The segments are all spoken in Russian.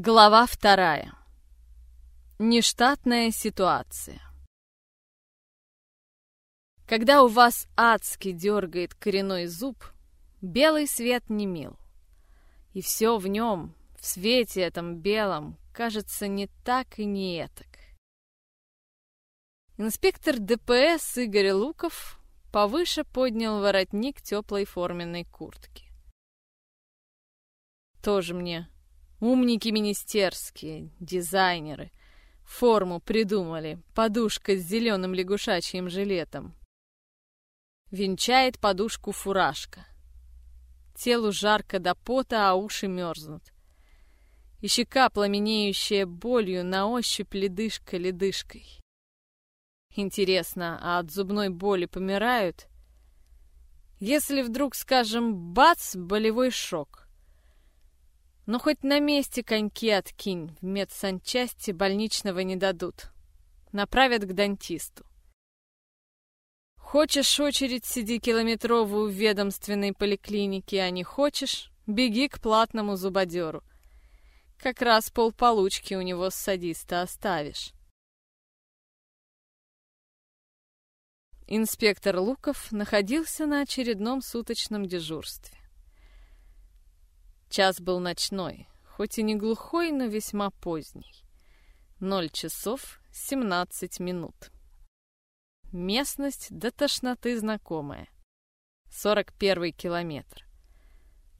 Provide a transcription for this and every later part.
Глава вторая. Нештатная ситуация. Когда у вас адски дергает коренной зуб, белый свет не мил. И все в нем, в свете этом белом, кажется не так и не этак. Инспектор ДПС Игорь Луков повыше поднял воротник теплой форменной куртки. Тоже мне Умники министерские, дизайнеры. Форму придумали, подушка с зеленым лягушачьим жилетом. Венчает подушку фуражка. Телу жарко до пота, а уши мерзнут. И щека, пламенеющая болью, на ощупь ледышка ледышкой. Интересно, а от зубной боли помирают? Если вдруг, скажем, бац, болевой шок — но хоть на месте коньки откинь, в медсанчасти больничного не дадут. Направят к дантисту. Хочешь очередь, сиди километровую в ведомственной поликлинике, а не хочешь, беги к платному зубодеру. Как раз полполучки у него с садиста оставишь. Инспектор Луков находился на очередном суточном дежурстве. Час был ночной, хоть и не глухой, но весьма поздний. Ноль часов семнадцать минут. Местность до тошноты знакомая. Сорок первый километр.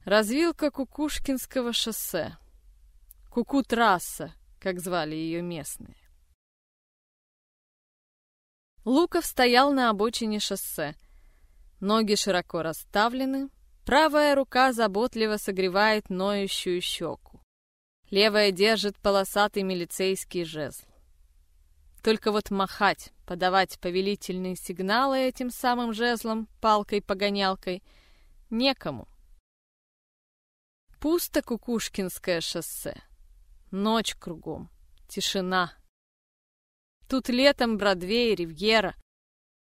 Развилка Кукушкинского шоссе. Куку-трасса, как звали ее местные. Луков стоял на обочине шоссе. Ноги широко расставлены, Правая рука заботливо согревает ноющую щеку. Левая держит полосатый милицейский жезл. Только вот махать, подавать повелительные сигналы этим самым жезлом, палкой-погонялкой, некому. Пусто Кукушкинское шоссе. Ночь кругом. Тишина. Тут летом Бродвей, Ривьера.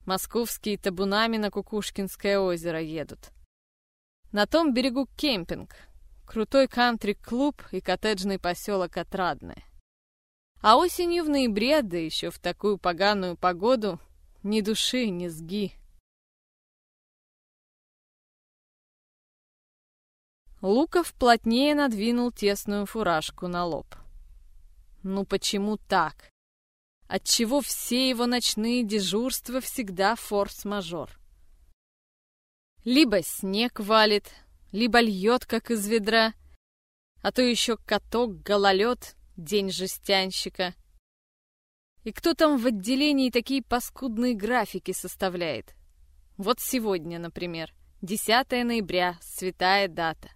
Московские табунами на Кукушкинское озеро едут. На том берегу кемпинг, крутой кантри-клуб и коттеджный поселок Отрадное. А осенью в ноябре, да еще в такую поганую погоду, ни души, ни сги. Луков плотнее надвинул тесную фуражку на лоб. Ну почему так? Отчего все его ночные дежурства всегда форс-мажор? Либо снег валит, либо льет, как из ведра, а то еще каток, гололед, день жестянщика. И кто там в отделении такие паскудные графики составляет? Вот сегодня, например, 10 ноября, святая дата.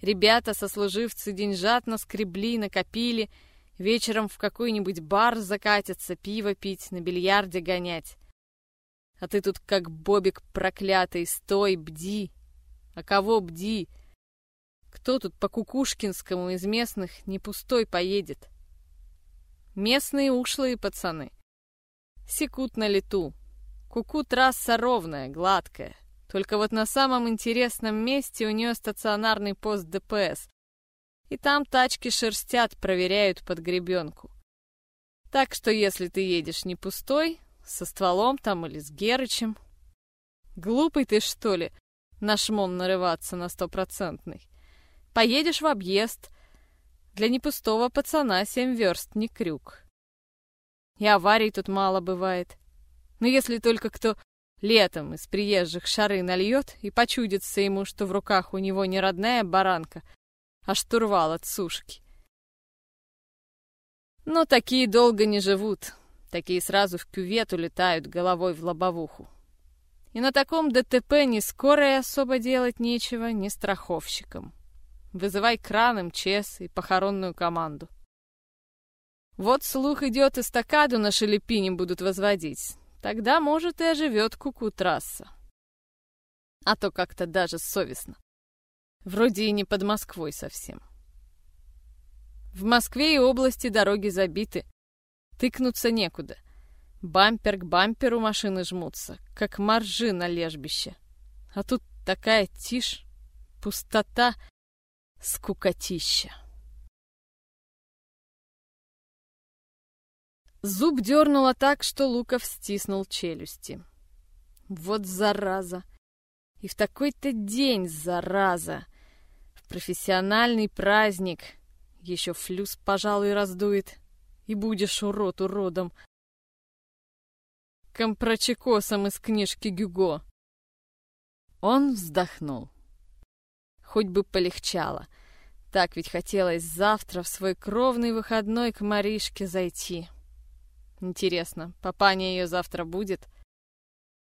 Ребята, сослуживцы деньжат наскребли, накопили, вечером в какой-нибудь бар закатятся, пиво пить, на бильярде гонять. А ты тут как бобик проклятый, стой, бди. А кого бди? Кто тут по Кукушкинскому из местных не пустой поедет? Местные ушлые пацаны. Секут на лету. Куку трасса ровная, гладкая. Только вот на самом интересном месте у нее стационарный пост ДПС. И там тачки шерстят, проверяют под гребенку. Так что если ты едешь не пустой, со стволом там или с Герычем. Глупый ты, что ли, на шмон нарываться на стопроцентный. Поедешь в объезд. Для непустого пацана семь верст не крюк. И аварий тут мало бывает. Но если только кто летом из приезжих шары нальет и почудится ему, что в руках у него не родная баранка, а штурвал от сушки. Но такие долго не живут, Такие сразу в кювет улетают головой в лобовуху. И на таком ДТП ни скорой особо делать нечего, ни страховщикам. Вызывай кран, МЧС и похоронную команду. Вот слух идет, эстакаду на Шелепине будут возводить. Тогда, может, и оживет куку трасса. А то как-то даже совестно. Вроде и не под Москвой совсем. В Москве и области дороги забиты, Тыкнуться некуда. Бампер к бамперу машины жмутся, как моржи на лежбище. А тут такая тишь, пустота, скукотища. Зуб дернуло так, что Луков стиснул челюсти. Вот зараза! И в такой-то день зараза! В профессиональный праздник! Еще флюс, пожалуй, раздует. И будешь урод уродом. Компрочекосом из книжки Гюго. Он вздохнул. Хоть бы полегчало. Так ведь хотелось завтра в свой кровный выходной к Маришке зайти. Интересно, папаня ее завтра будет?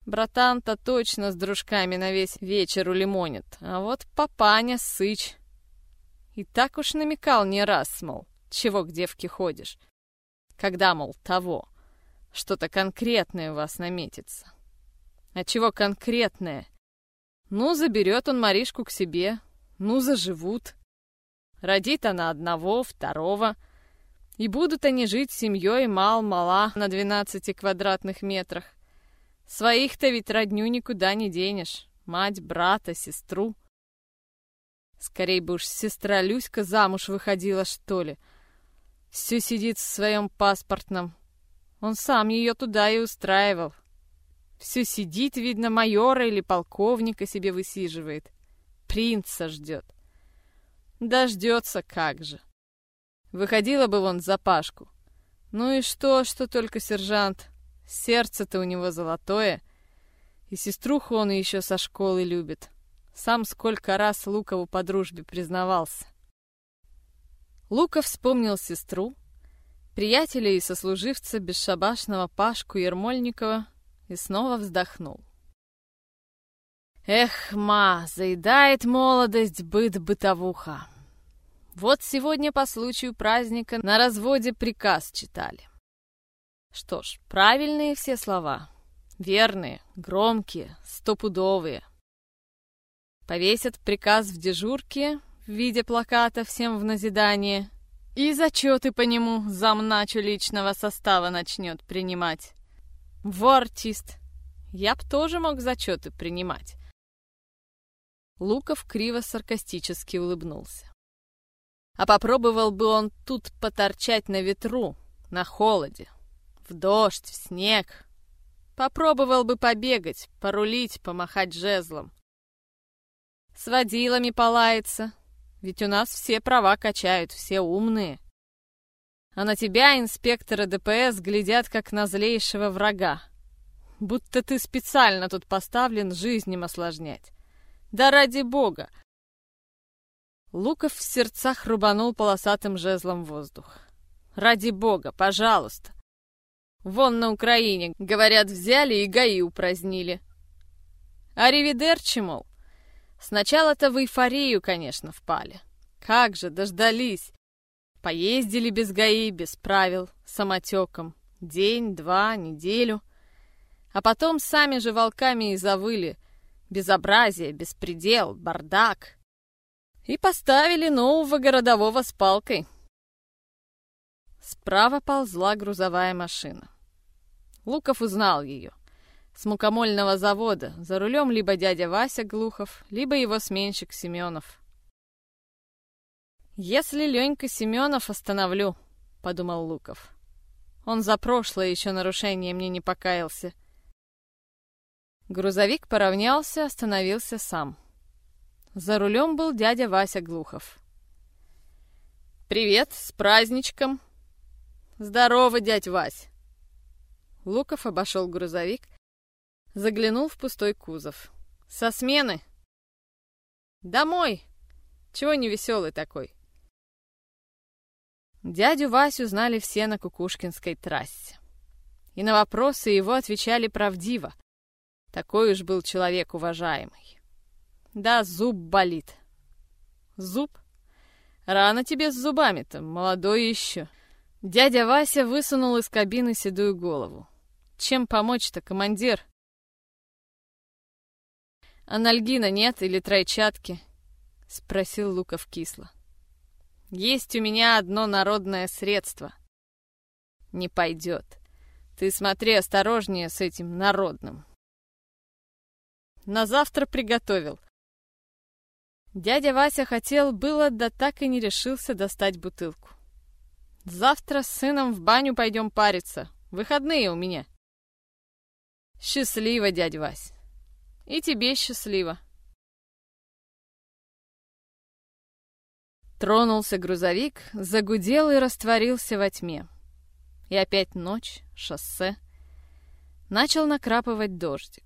Братан-то точно с дружками на весь вечер улимонит, а вот папаня сыч. И так уж намекал не раз, мол, чего к девке ходишь. Когда, мол, того. Что-то конкретное у вас наметится. А чего конкретное? Ну, заберет он Маришку к себе, ну, заживут. Родит она одного, второго. И будут они жить семьей мал-мала на 12 квадратных метрах. Своих-то ведь родню никуда не денешь. Мать, брата, сестру. Скорей бы уж сестра Люська замуж выходила, что ли. Все сидит в своем паспортном. Он сам ее туда и устраивал. Все сидит, видно, майора или полковника себе высиживает. Принца ждет. Дождется как же. Выходила бы вон за Пашку. Ну и что, что только сержант. Сердце-то у него золотое. И сеструху он еще со школы любит. Сам сколько раз Лукову по дружбе признавался. Луков вспомнил сестру, приятеля и сослуживца бесшабашного Пашку Ермольникова и снова вздохнул. Эх, ма, заедает молодость быт-бытовуха. Вот сегодня по случаю праздника на разводе приказ читали. Что ж, правильные все слова. Верные, громкие, стопудовые. Повесят приказ в дежурке в виде плаката всем в назидание, и зачеты по нему замначу личного состава начнет принимать. Во, артист, я б тоже мог зачеты принимать. Луков криво саркастически улыбнулся. А попробовал бы он тут поторчать на ветру, на холоде, в дождь, в снег. Попробовал бы побегать, порулить, помахать жезлом. С водилами полаяться, ведь у нас все права качают, все умные. А на тебя инспекторы ДПС глядят, как на злейшего врага. Будто ты специально тут поставлен жизнь им осложнять. Да ради бога! Луков в сердцах рубанул полосатым жезлом воздух. Ради бога, пожалуйста! Вон на Украине, говорят, взяли и ГАИ упразднили. Аривидерчи, мол. Сначала-то в эйфорию, конечно, впали. Как же, дождались. Поездили без ГАИ, без правил, самотеком. День, два, неделю. А потом сами же волками и завыли. Безобразие, беспредел, бардак. И поставили нового городового с палкой. Справа ползла грузовая машина. Луков узнал ее. С мукомольного завода, за рулем либо дядя Вася Глухов, либо его сменщик Семенов. «Если Ленька Семенов остановлю», — подумал Луков. Он за прошлое еще нарушение мне не покаялся. Грузовик поравнялся, остановился сам. За рулем был дядя Вася Глухов. «Привет, с праздничком!» «Здорово, дядь Вась!» Луков обошел грузовик, заглянул в пустой кузов. «Со смены?» «Домой! Чего не веселый такой?» Дядю Васю знали все на Кукушкинской трассе. И на вопросы его отвечали правдиво. Такой уж был человек уважаемый. Да, зуб болит. Зуб? Рано тебе с зубами-то, молодой еще. Дядя Вася высунул из кабины седую голову. Чем помочь-то, командир? Анальгина нет или тройчатки? Спросил Луков кисло. Есть у меня одно народное средство. Не пойдет. Ты смотри осторожнее с этим народным. На завтра приготовил. Дядя Вася хотел было, да так и не решился достать бутылку. Завтра с сыном в баню пойдем париться. Выходные у меня. Счастливо, дядь Вась. И тебе счастливо. Тронулся грузовик, загудел и растворился во тьме. И опять ночь, шоссе. Начал накрапывать дождик.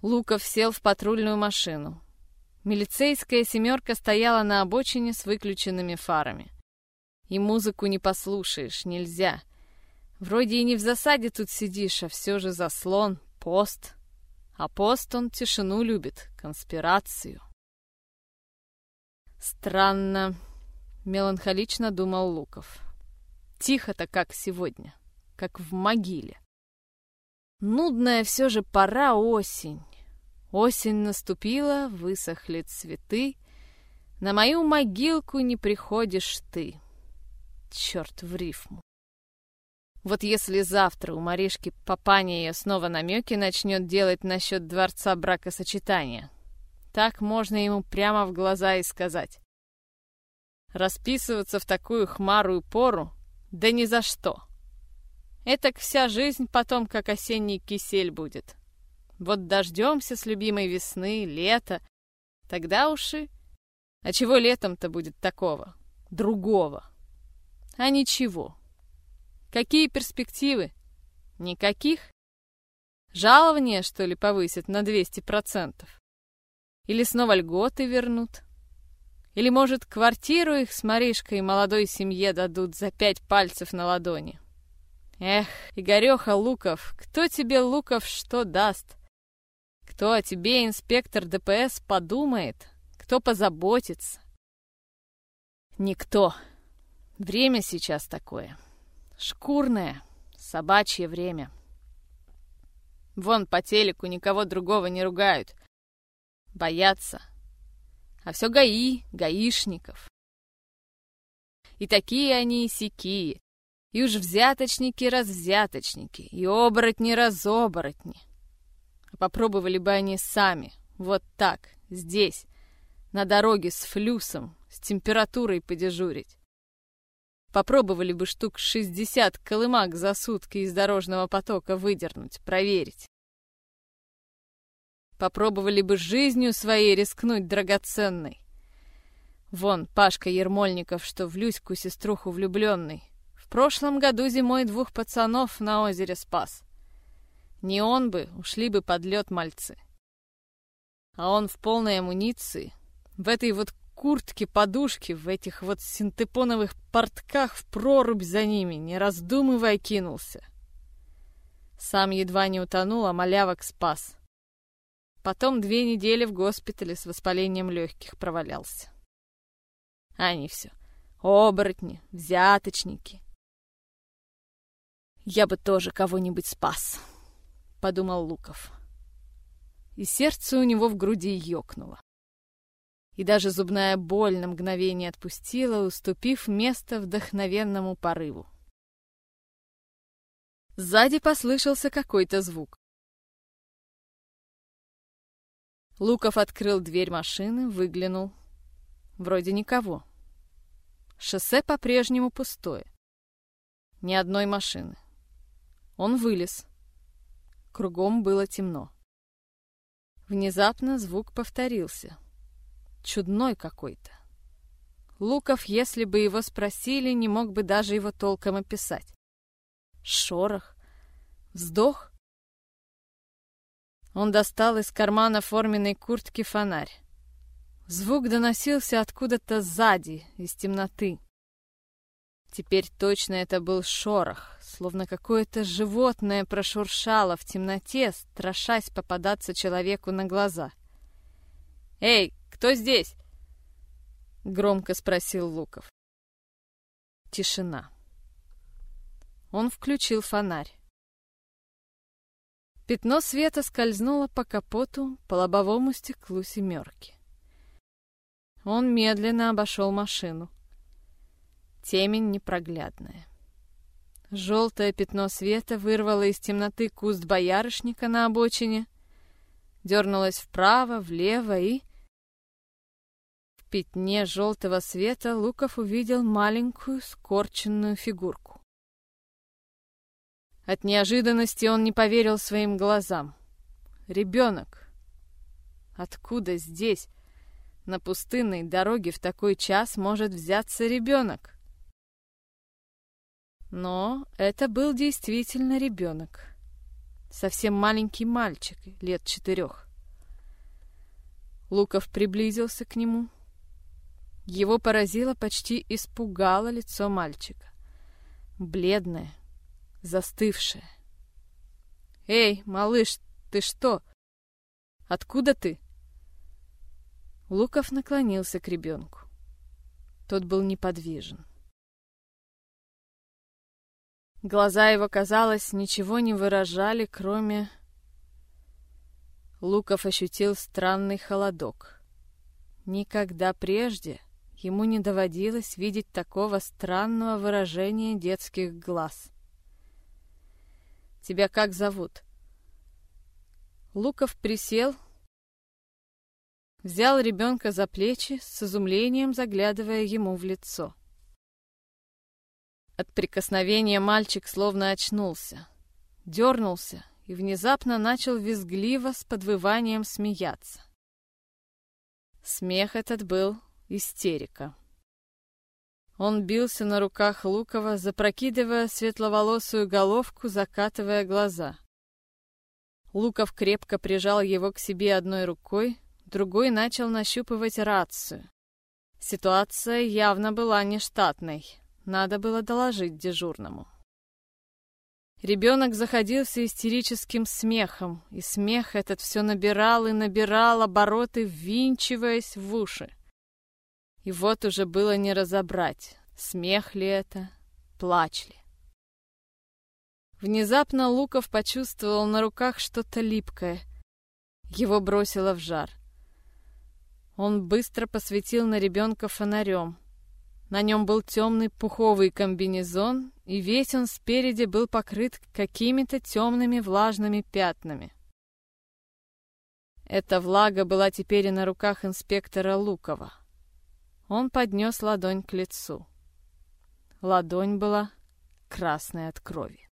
Луков сел в патрульную машину. Милицейская семерка стояла на обочине с выключенными фарами. И музыку не послушаешь, нельзя. Вроде и не в засаде тут сидишь, а все же заслон, пост. А пост он тишину любит, конспирацию. Странно, меланхолично думал Луков. Тихо-то как сегодня, как в могиле. Нудная все же пора осень. Осень наступила, высохли цветы. На мою могилку не приходишь ты. Черт в рифму. Вот если завтра у Маришки папаня ее снова намеки начнет делать насчет дворца бракосочетания, так можно ему прямо в глаза и сказать. Расписываться в такую хмарую пору? Да ни за что. Этак вся жизнь потом, как осенний кисель будет. Вот дождемся с любимой весны, лета. Тогда уж и... А чего летом-то будет такого? Другого. А ничего. Какие перспективы? Никаких? Жалование, что ли, повысят на 200%? Или снова льготы вернут? Или, может, квартиру их с Маришкой молодой семье дадут за пять пальцев на ладони? Эх, Игореха Луков, кто тебе, Луков, что даст? Кто о тебе, инспектор ДПС, подумает? Кто позаботится? Никто. Время сейчас такое. Шкурное, собачье время. Вон по телеку никого другого не ругают. Боятся. А все ГАИ, гаишников. И такие они и сякие. И уж взяточники-развзяточники, и оборотни-разоборотни. А попробовали бы они сами, вот так, здесь, на дороге с флюсом, с температурой подежурить. Попробовали бы штук 60 колымак за сутки из дорожного потока выдернуть, проверить. Попробовали бы жизнью своей рискнуть драгоценной. Вон Пашка Ермольников, что в Люську сеструху влюбленный. В прошлом году зимой двух пацанов на озере спас. Не он бы, ушли бы под лед мальцы. А он в полной амуниции, в этой вот куртке, подушке, в этих вот синтепоновых портках в прорубь за ними, не раздумывая, кинулся. Сам едва не утонул, а малявок спас. Потом две недели в госпитале с воспалением легких провалялся. Они все. Оборотни, взяточники. Я бы тоже кого-нибудь спас, подумал Луков. И сердце у него в груди ёкнуло и даже зубная боль на мгновение отпустила, уступив место вдохновенному порыву. Сзади послышался какой-то звук. Луков открыл дверь машины, выглянул. Вроде никого. Шоссе по-прежнему пустое. Ни одной машины. Он вылез. Кругом было темно. Внезапно звук повторился чудной какой-то. Луков, если бы его спросили, не мог бы даже его толком описать. Шорох, вздох. Он достал из кармана форменной куртки фонарь. Звук доносился откуда-то сзади, из темноты. Теперь точно это был шорох, словно какое-то животное прошуршало в темноте, страшась попадаться человеку на глаза. «Эй, кто здесь?» Громко спросил Луков. Тишина. Он включил фонарь. Пятно света скользнуло по капоту, по лобовому стеклу семерки. Он медленно обошел машину. Темень непроглядная. Желтое пятно света вырвало из темноты куст боярышника на обочине, дернулось вправо, влево и пятне желтого света Луков увидел маленькую скорченную фигурку. От неожиданности он не поверил своим глазам. Ребенок. Откуда здесь, на пустынной дороге в такой час, может взяться ребенок? Но это был действительно ребенок. Совсем маленький мальчик, лет четырех. Луков приблизился к нему. Его поразило, почти испугало лицо мальчика. Бледное, застывшее. «Эй, малыш, ты что? Откуда ты?» Луков наклонился к ребенку. Тот был неподвижен. Глаза его, казалось, ничего не выражали, кроме... Луков ощутил странный холодок. Никогда прежде ему не доводилось видеть такого странного выражения детских глаз. «Тебя как зовут?» Луков присел, взял ребенка за плечи, с изумлением заглядывая ему в лицо. От прикосновения мальчик словно очнулся, дернулся и внезапно начал визгливо с подвыванием смеяться. Смех этот был истерика. Он бился на руках Лукова, запрокидывая светловолосую головку, закатывая глаза. Луков крепко прижал его к себе одной рукой, другой начал нащупывать рацию. Ситуация явно была нештатной. Надо было доложить дежурному. Ребенок заходился истерическим смехом, и смех этот все набирал и набирал обороты, ввинчиваясь в уши. И вот уже было не разобрать, смех ли это, плач ли. Внезапно Луков почувствовал на руках что-то липкое. Его бросило в жар. Он быстро посветил на ребенка фонарем. На нем был темный пуховый комбинезон, и весь он спереди был покрыт какими-то темными влажными пятнами. Эта влага была теперь и на руках инспектора Лукова. Он поднес ладонь к лицу. Ладонь была красной от крови.